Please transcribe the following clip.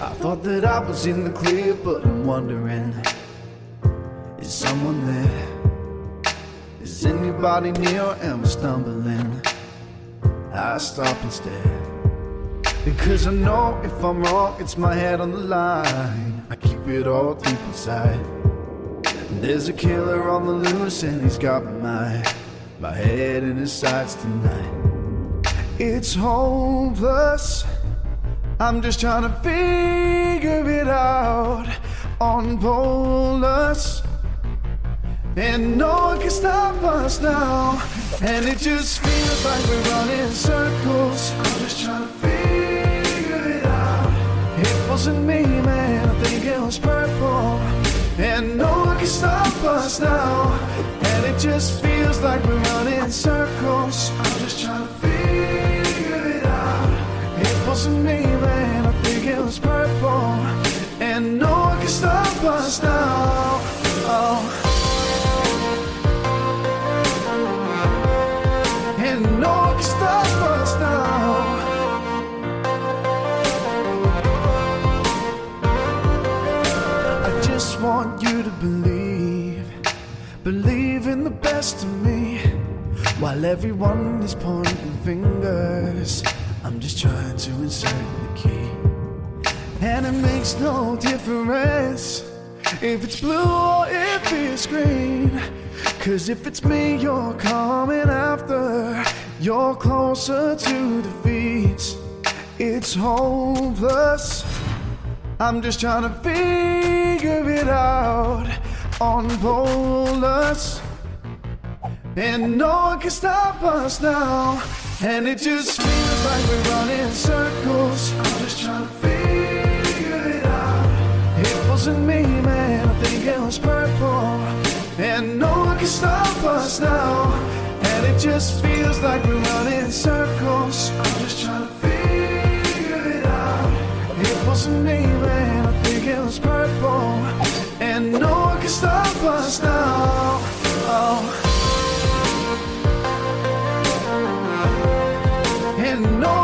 I thought that I was in the clear, but I'm wondering Is someone there? Is anybody near? Am I stumbling? I stop instead. Because I know if I'm wrong, it's my head on the line. I keep it all deep inside. There's a killer on the loose, and he's got my my head in his sights tonight. It's hopeless. I'm just trying to figure it out on Polus. And no one can stop us now. And it just feels like we're running circles. I'm just trying to figure it out. It wasn't me, man. I think it was purple. And no one can stop us now. And it just feels like we're running circles. I'm just trying to figure. It wasn't me, man. I think it was purple. And no one can stop us now. Oh. And no one can stop us now. I just want you to believe, believe in the best of me. While everyone is pointing fingers, I'm just trying to insert the key. And it makes no difference if it's blue or if it's green. Cause if it's me you're coming after, you're closer to defeat. It's hopeless. I'm just trying to figure it out on Polus. And no one can stop us now. And it just feels like we're running in circles. I'm just trying to figure it out. It wasn't me, man. I think it was purple. And no one can stop us now. And it just feels like we're running in circles. I'm just trying to figure it out. It wasn't me, man. I think it was purple. And no one can stop us now. Oh. know